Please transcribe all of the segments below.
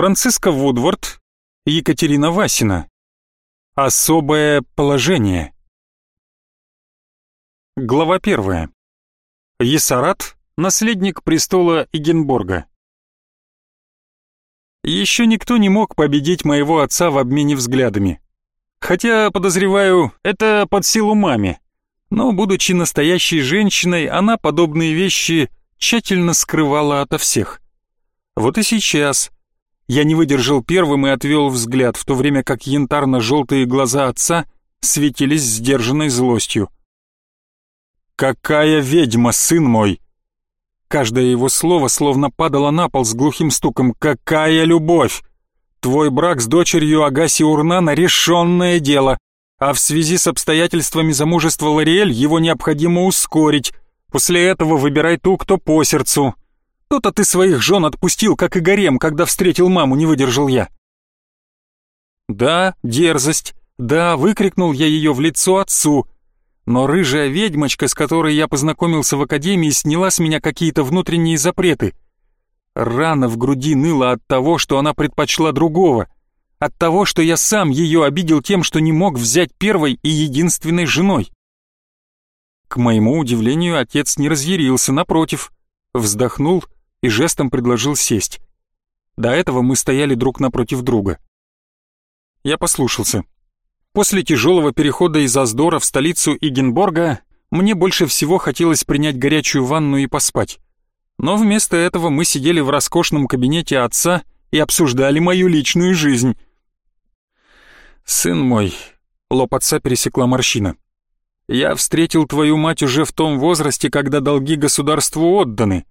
Франциска Вудворд, Екатерина Васина. Особое положение. Глава первая. Есарат, наследник престола Игенборга. Еще никто не мог победить моего отца в обмене взглядами. Хотя, подозреваю, это под силу маме. Но, будучи настоящей женщиной, она подобные вещи тщательно скрывала ото всех. Вот и сейчас я не выдержал первым и отвел взгляд, в то время как янтарно-желтые глаза отца светились сдержанной злостью. «Какая ведьма, сын мой!» Каждое его слово словно падало на пол с глухим стуком. «Какая любовь! Твой брак с дочерью Агаси Урнана — решенное дело, а в связи с обстоятельствами замужества Лориэль его необходимо ускорить. После этого выбирай ту, кто по сердцу. То-то ты своих жен отпустил, как и гарем, когда встретил маму, не выдержал я». «Да, дерзость. Да, выкрикнул я ее в лицо отцу» но рыжая ведьмочка, с которой я познакомился в академии, сняла с меня какие-то внутренние запреты. Рана в груди ныла от того, что она предпочла другого, от того, что я сам ее обидел тем, что не мог взять первой и единственной женой. К моему удивлению, отец не разъярился, напротив, вздохнул и жестом предложил сесть. До этого мы стояли друг напротив друга. Я послушался. После тяжелого перехода из Аздора в столицу Игенборга мне больше всего хотелось принять горячую ванну и поспать. Но вместо этого мы сидели в роскошном кабинете отца и обсуждали мою личную жизнь. «Сын мой», — лоб отца пересекла морщина, — «я встретил твою мать уже в том возрасте, когда долги государству отданы.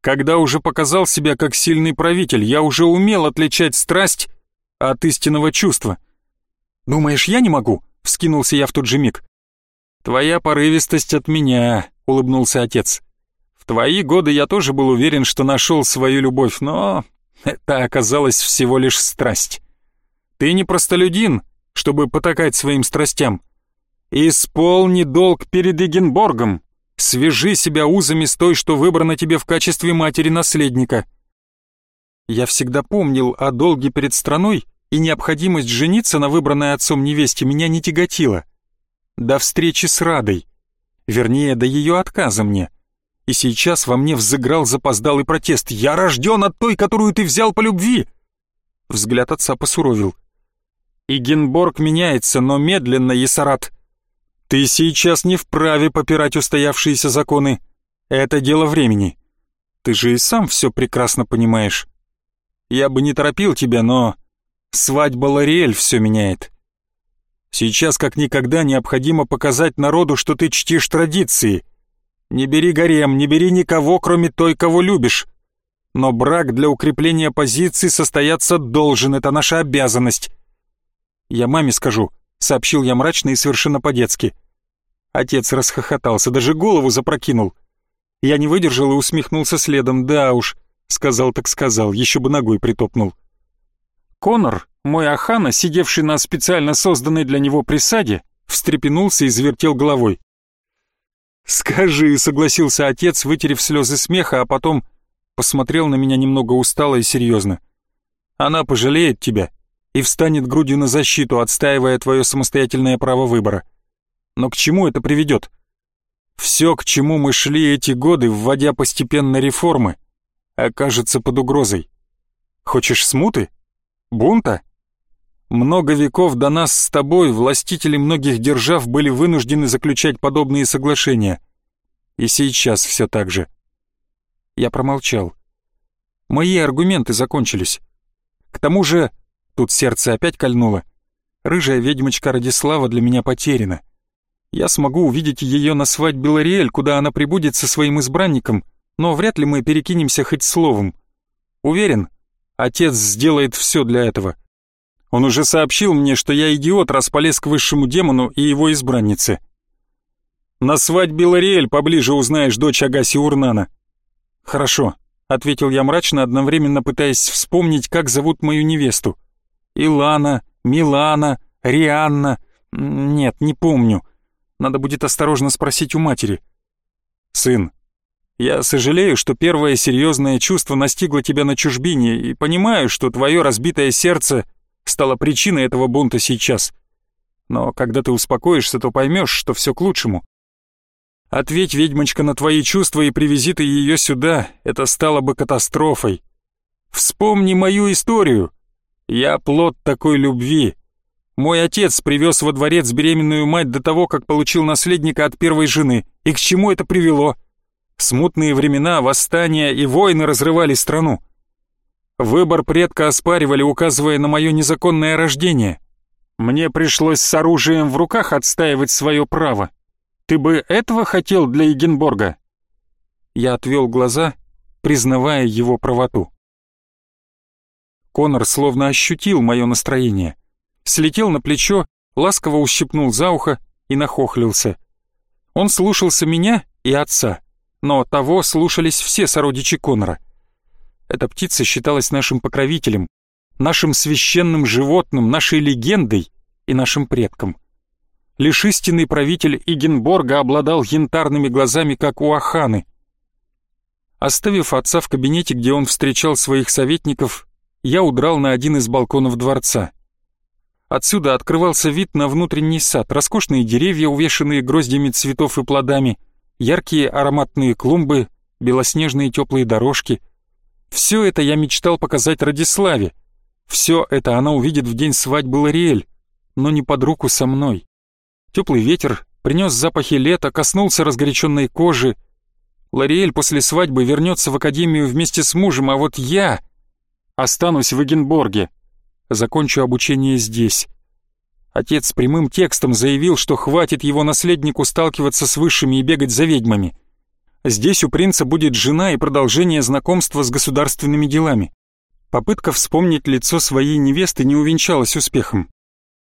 Когда уже показал себя как сильный правитель, я уже умел отличать страсть от истинного чувства». «Думаешь, я не могу?» — вскинулся я в тот же миг. «Твоя порывистость от меня», — улыбнулся отец. «В твои годы я тоже был уверен, что нашел свою любовь, но это оказалось всего лишь страсть. Ты не простолюдин, чтобы потакать своим страстям. Исполни долг перед Эгенборгом, свяжи себя узами с той, что выбрана тебе в качестве матери-наследника». Я всегда помнил о долге перед страной и необходимость жениться на выбранной отцом невесте меня не тяготила. До встречи с Радой, вернее, до ее отказа мне. И сейчас во мне взыграл запоздалый протест. «Я рожден от той, которую ты взял по любви!» Взгляд отца посуровил. «Игенборг меняется, но медленно, Есарат. Ты сейчас не вправе попирать устоявшиеся законы. Это дело времени. Ты же и сам все прекрасно понимаешь. Я бы не торопил тебя, но Свадьба Лориэль все меняет. Сейчас как никогда необходимо показать народу, что ты чтишь традиции. Не бери гарем, не бери никого, кроме той, кого любишь. Но брак для укрепления позиции состояться должен, это наша обязанность. Я маме скажу, сообщил я мрачно и совершенно по-детски. Отец расхохотался, даже голову запрокинул. Я не выдержал и усмехнулся следом. Да уж, сказал так сказал, еще бы ногой притопнул. Конор, мой Ахана, сидевший на специально созданной для него присаде, встрепенулся и завертел головой. «Скажи», — согласился отец, вытерев слезы смеха, а потом посмотрел на меня немного устало и серьезно. «Она пожалеет тебя и встанет грудью на защиту, отстаивая твое самостоятельное право выбора. Но к чему это приведет? Все, к чему мы шли эти годы, вводя постепенно реформы, окажется под угрозой. Хочешь смуты?» Бунта? Много веков до нас с тобой властители многих держав были вынуждены заключать подобные соглашения. И сейчас все так же. Я промолчал. Мои аргументы закончились. К тому же, тут сердце опять кольнуло, рыжая ведьмочка Радислава для меня потеряна. Я смогу увидеть ее на свадьбе Лориэль, куда она прибудет со своим избранником, но вряд ли мы перекинемся хоть словом. Уверен, Отец сделает все для этого. Он уже сообщил мне, что я идиот, раз полез к высшему демону и его избраннице. На свадьбе Лориэль поближе узнаешь дочь Агаси Урнана. Хорошо, ответил я мрачно, одновременно пытаясь вспомнить, как зовут мою невесту. Илана, Милана, Рианна. Нет, не помню. Надо будет осторожно спросить у матери. Сын, Я сожалею, что первое серьезное чувство настигло тебя на чужбине, и понимаю, что твое разбитое сердце стало причиной этого бунта сейчас. Но когда ты успокоишься, то поймешь, что все к лучшему. Ответь, ведьмочка, на твои чувства и привези ты ее сюда, это стало бы катастрофой. Вспомни мою историю. Я плод такой любви. Мой отец привез во дворец беременную мать до того, как получил наследника от первой жены. И к чему это привело? Смутные времена, восстания и войны разрывали страну. Выбор предка оспаривали, указывая на мое незаконное рождение. Мне пришлось с оружием в руках отстаивать свое право. Ты бы этого хотел для Егенборга?» Я отвел глаза, признавая его правоту. Конор словно ощутил мое настроение. Слетел на плечо, ласково ущипнул за ухо и нахохлился. Он слушался меня и отца но того слушались все сородичи Конора. Эта птица считалась нашим покровителем, нашим священным животным, нашей легендой и нашим предком. Лишь истинный правитель Игенборга обладал янтарными глазами, как у Аханы. Оставив отца в кабинете, где он встречал своих советников, я удрал на один из балконов дворца. Отсюда открывался вид на внутренний сад, роскошные деревья, увешанные гроздями цветов и плодами — яркие ароматные клумбы, белоснежные теплые дорожки. Все это я мечтал показать Радиславе. Все это она увидит в день свадьбы Лориэль, но не под руку со мной. Теплый ветер принес запахи лета, коснулся разгоряченной кожи. Лориэль после свадьбы вернется в академию вместе с мужем, а вот я останусь в Эгенборге. Закончу обучение здесь. Отец прямым текстом заявил, что хватит его наследнику сталкиваться с высшими и бегать за ведьмами. Здесь у принца будет жена и продолжение знакомства с государственными делами. Попытка вспомнить лицо своей невесты не увенчалась успехом.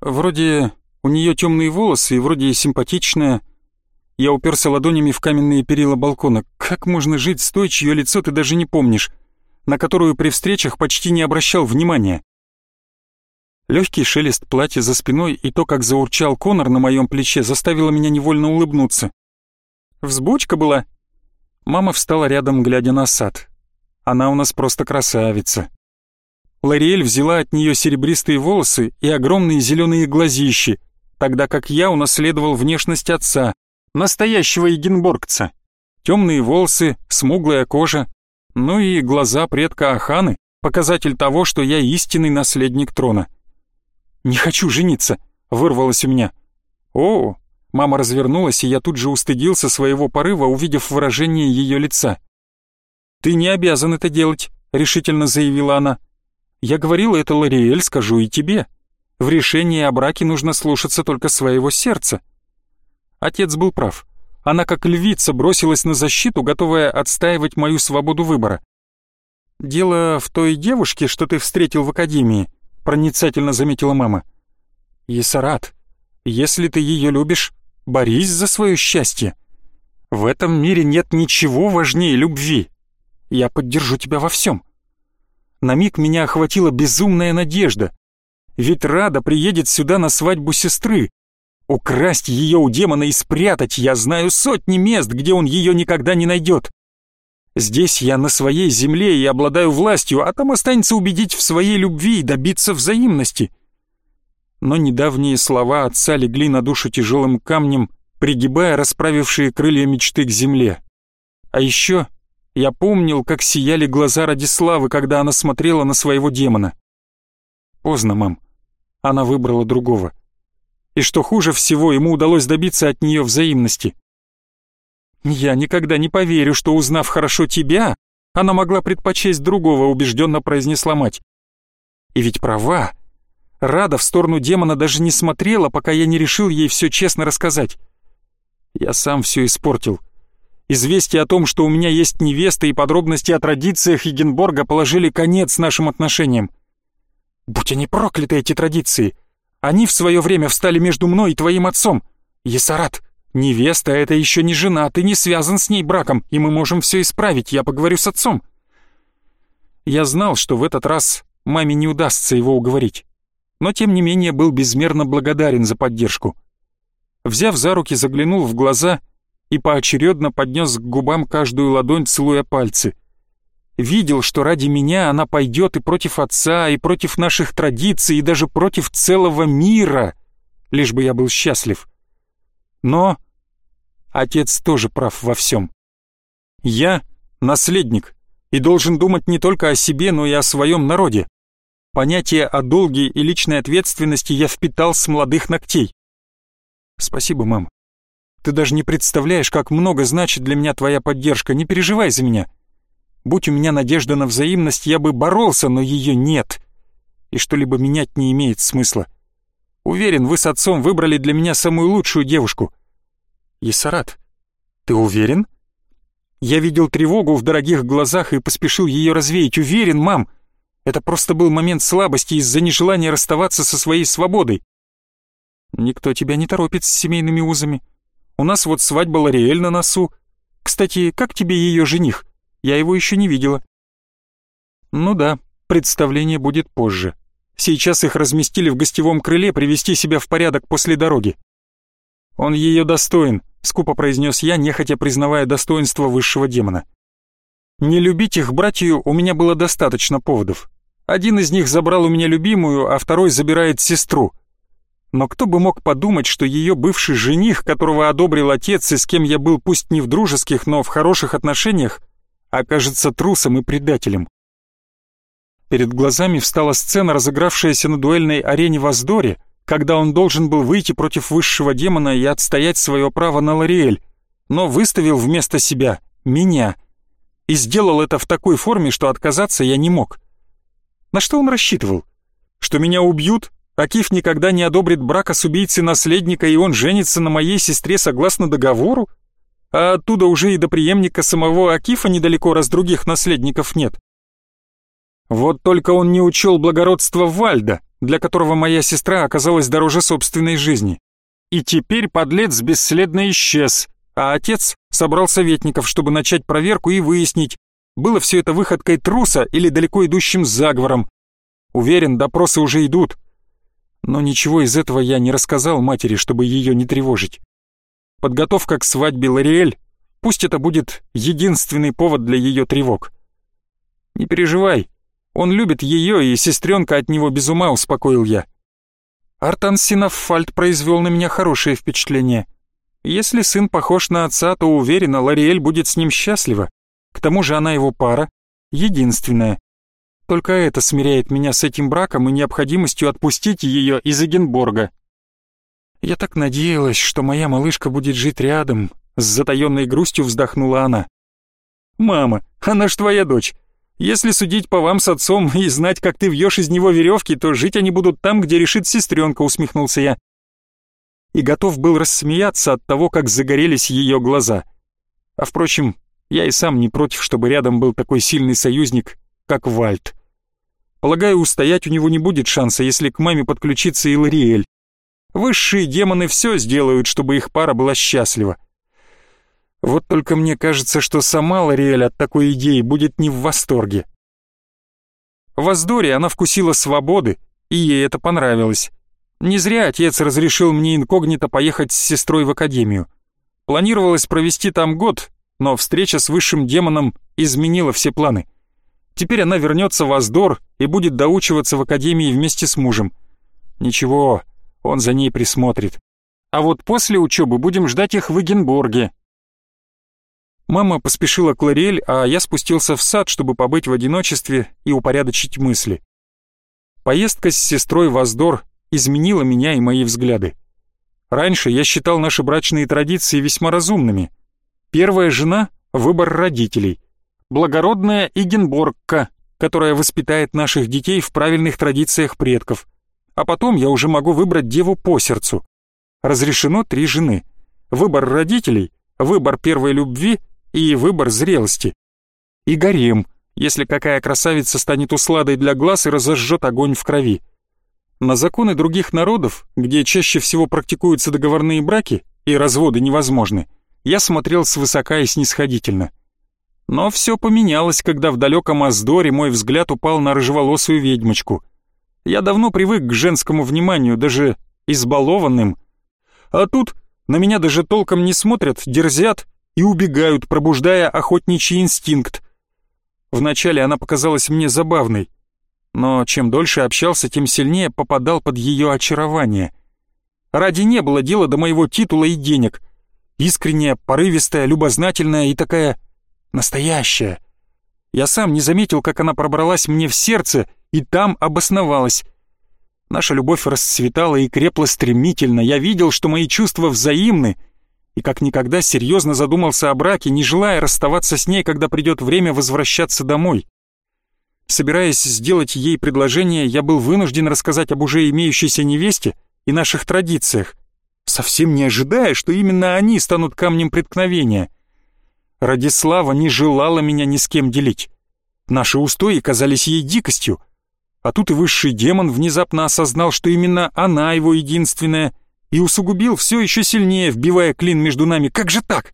Вроде у нее темные волосы и вроде симпатичная. Я уперся ладонями в каменные перила балкона. Как можно жить с той, чье лицо ты даже не помнишь, на которую при встречах почти не обращал внимания? Легкий шелест платья за спиной и то, как заурчал Конор на моем плече, заставило меня невольно улыбнуться. «Взбучка была?» Мама встала рядом, глядя на сад. «Она у нас просто красавица». Лориэль взяла от нее серебристые волосы и огромные зеленые глазищи, тогда как я унаследовал внешность отца, настоящего егенборгца. Темные волосы, смуглая кожа, ну и глаза предка Аханы, показатель того, что я истинный наследник трона. «Не хочу жениться», — вырвалось у меня. «О!» — мама развернулась, и я тут же устыдился своего порыва, увидев выражение ее лица. «Ты не обязан это делать», — решительно заявила она. «Я говорила это Лориэль, скажу и тебе. В решении о браке нужно слушаться только своего сердца». Отец был прав. Она как львица бросилась на защиту, готовая отстаивать мою свободу выбора. «Дело в той девушке, что ты встретил в академии», проницательно заметила мама. «Есарат, если ты ее любишь, борись за свое счастье. В этом мире нет ничего важнее любви. Я поддержу тебя во всем». На миг меня охватила безумная надежда. Ведь Рада приедет сюда на свадьбу сестры. Украсть ее у демона и спрятать я знаю сотни мест, где он ее никогда не найдет. Здесь я на своей земле и обладаю властью, а там останется убедить в своей любви и добиться взаимности. Но недавние слова отца легли на душу тяжелым камнем, пригибая расправившие крылья мечты к земле. А еще я помнил, как сияли глаза Радиславы, когда она смотрела на своего демона. Поздно, мам. Она выбрала другого. И что хуже всего, ему удалось добиться от нее взаимности. «Я никогда не поверю, что, узнав хорошо тебя, она могла предпочесть другого», — убежденно произнесла мать. «И ведь права. Рада в сторону демона даже не смотрела, пока я не решил ей все честно рассказать. Я сам все испортил. Известие о том, что у меня есть невеста и подробности о традициях Егенборга положили конец нашим отношениям. Будь они прокляты, эти традиции. Они в свое время встали между мной и твоим отцом. Есарат, Невеста — это еще не жена, ты не связан с ней браком, и мы можем все исправить, я поговорю с отцом. Я знал, что в этот раз маме не удастся его уговорить, но тем не менее был безмерно благодарен за поддержку. Взяв за руки, заглянул в глаза и поочередно поднес к губам каждую ладонь, целуя пальцы. Видел, что ради меня она пойдет и против отца, и против наших традиций, и даже против целого мира, лишь бы я был счастлив. Но отец тоже прав во всем. Я — наследник, и должен думать не только о себе, но и о своем народе. Понятие о долге и личной ответственности я впитал с молодых ногтей. Спасибо, мам. Ты даже не представляешь, как много значит для меня твоя поддержка. Не переживай за меня. Будь у меня надежда на взаимность, я бы боролся, но ее нет. И что-либо менять не имеет смысла. Уверен, вы с отцом выбрали для меня самую лучшую девушку. Есарат, ты уверен? Я видел тревогу в дорогих глазах и поспешил ее развеять. Уверен, мам. Это просто был момент слабости из-за нежелания расставаться со своей свободой. Никто тебя не торопит с семейными узами. У нас вот свадьба Лориэль на носу. Кстати, как тебе ее жених? Я его еще не видела. Ну да, представление будет позже. Сейчас их разместили в гостевом крыле привести себя в порядок после дороги. Он ее достоин, скупо произнес я, нехотя признавая достоинство высшего демона. Не любить их братью у меня было достаточно поводов. Один из них забрал у меня любимую, а второй забирает сестру — но кто бы мог подумать, что ее бывший жених, которого одобрил отец и с кем я был пусть не в дружеских, но в хороших отношениях, окажется трусом и предателем. Перед глазами встала сцена, разыгравшаяся на дуэльной арене в Аздоре, когда он должен был выйти против высшего демона и отстоять свое право на Лориэль, но выставил вместо себя меня. И сделал это в такой форме, что отказаться я не мог. На что он рассчитывал? Что меня убьют, Акиф никогда не одобрит брака с убийцей наследника, и он женится на моей сестре согласно договору? А оттуда уже и до преемника самого Акифа недалеко, раз других наследников нет. Вот только он не учел благородства Вальда, для которого моя сестра оказалась дороже собственной жизни. И теперь подлец бесследно исчез, а отец собрал советников, чтобы начать проверку и выяснить, было все это выходкой труса или далеко идущим заговором. Уверен, допросы уже идут, но ничего из этого я не рассказал матери, чтобы ее не тревожить. Подготовка к свадьбе Лориэль, пусть это будет единственный повод для ее тревог. Не переживай, он любит ее, и сестренка от него без ума, успокоил я. Артан Синафальд произвел на меня хорошее впечатление. Если сын похож на отца, то уверена, Лориэль будет с ним счастлива. К тому же она его пара, единственная. Только это смиряет меня с этим браком и необходимостью отпустить ее из Эгенборга. Я так надеялась, что моя малышка будет жить рядом, с затаённой грустью вздохнула она. «Мама, она ж твоя дочь. Если судить по вам с отцом и знать, как ты вьешь из него веревки, то жить они будут там, где решит сестренка», — усмехнулся я. И готов был рассмеяться от того, как загорелись ее глаза. А впрочем, я и сам не против, чтобы рядом был такой сильный союзник, как Вальд. Полагаю, устоять у него не будет шанса, если к маме подключится Илариэль. Высшие демоны все сделают, чтобы их пара была счастлива. Вот только мне кажется, что сама Лариэль от такой идеи будет не в восторге. В Аздоре она вкусила свободы, и ей это понравилось. Не зря отец разрешил мне инкогнито поехать с сестрой в академию. Планировалось провести там год, но встреча с высшим демоном изменила все планы. Теперь она вернется в Аздор и будет доучиваться в академии вместе с мужем. Ничего, он за ней присмотрит. А вот после учебы будем ждать их в Эгенборге. Мама поспешила к Лориэль, а я спустился в сад, чтобы побыть в одиночестве и упорядочить мысли. Поездка с сестрой в Аздор изменила меня и мои взгляды. Раньше я считал наши брачные традиции весьма разумными. Первая жена — выбор родителей благородная Игенборгка, которая воспитает наших детей в правильных традициях предков. А потом я уже могу выбрать деву по сердцу. Разрешено три жены. Выбор родителей, выбор первой любви и выбор зрелости. И гарем, если какая красавица станет усладой для глаз и разожжет огонь в крови. На законы других народов, где чаще всего практикуются договорные браки и разводы невозможны, я смотрел свысока и снисходительно. Но все поменялось, когда в далеком Аздоре мой взгляд упал на рыжеволосую ведьмочку. Я давно привык к женскому вниманию, даже избалованным. А тут На меня даже толком не смотрят, дерзят и убегают, пробуждая охотничий инстинкт. Вначале она показалась мне забавной, но чем дольше общался, тем сильнее попадал под ее очарование. Ради не было дела до моего титула и денег. Искренняя, порывистая, любознательная и такая настоящая. Я сам не заметил, как она пробралась мне в сердце и там обосновалась. Наша любовь расцветала и крепла стремительно. Я видел, что мои чувства взаимны, и как никогда серьезно задумался о браке, не желая расставаться с ней, когда придет время возвращаться домой. Собираясь сделать ей предложение, я был вынужден рассказать об уже имеющейся невесте и наших традициях, совсем не ожидая, что именно они станут камнем преткновения. Радислава не желала меня ни с кем делить. Наши устои казались ей дикостью, а тут и высший демон внезапно осознал, что именно она его единственная, и усугубил все еще сильнее, вбивая клин между нами. Как же так?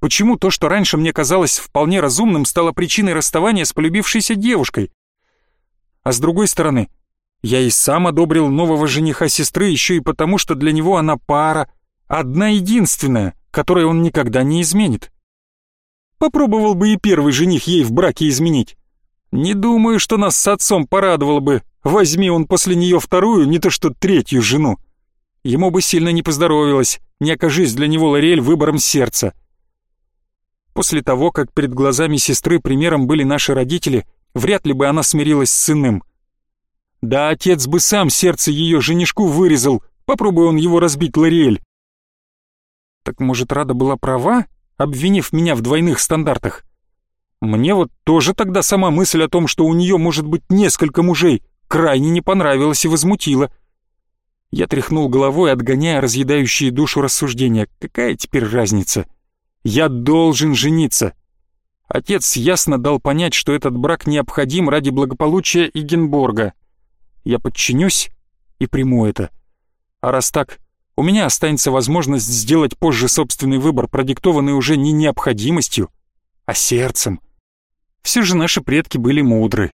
Почему то, что раньше мне казалось вполне разумным, стало причиной расставания с полюбившейся девушкой? А с другой стороны, я и сам одобрил нового жениха сестры еще и потому, что для него она пара, одна единственная, которой он никогда не изменит. Попробовал бы и первый жених ей в браке изменить. Не думаю, что нас с отцом порадовало бы. Возьми он после нее вторую, не то что третью жену. Ему бы сильно не поздоровилось, не окажись для него Лориэль выбором сердца. После того, как перед глазами сестры примером были наши родители, вряд ли бы она смирилась с сыном. Да отец бы сам сердце ее женишку вырезал, попробуй он его разбить Лориэль. Так может, Рада была права, обвинив меня в двойных стандартах? Мне вот тоже тогда сама мысль о том, что у нее может быть несколько мужей, крайне не понравилась и возмутила. Я тряхнул головой, отгоняя разъедающие душу рассуждения. Какая теперь разница? Я должен жениться. Отец ясно дал понять, что этот брак необходим ради благополучия Игенборга. Я подчинюсь и приму это. А раз так, у меня останется возможность сделать позже собственный выбор, продиктованный уже не необходимостью, а сердцем. Все же наши предки были мудры.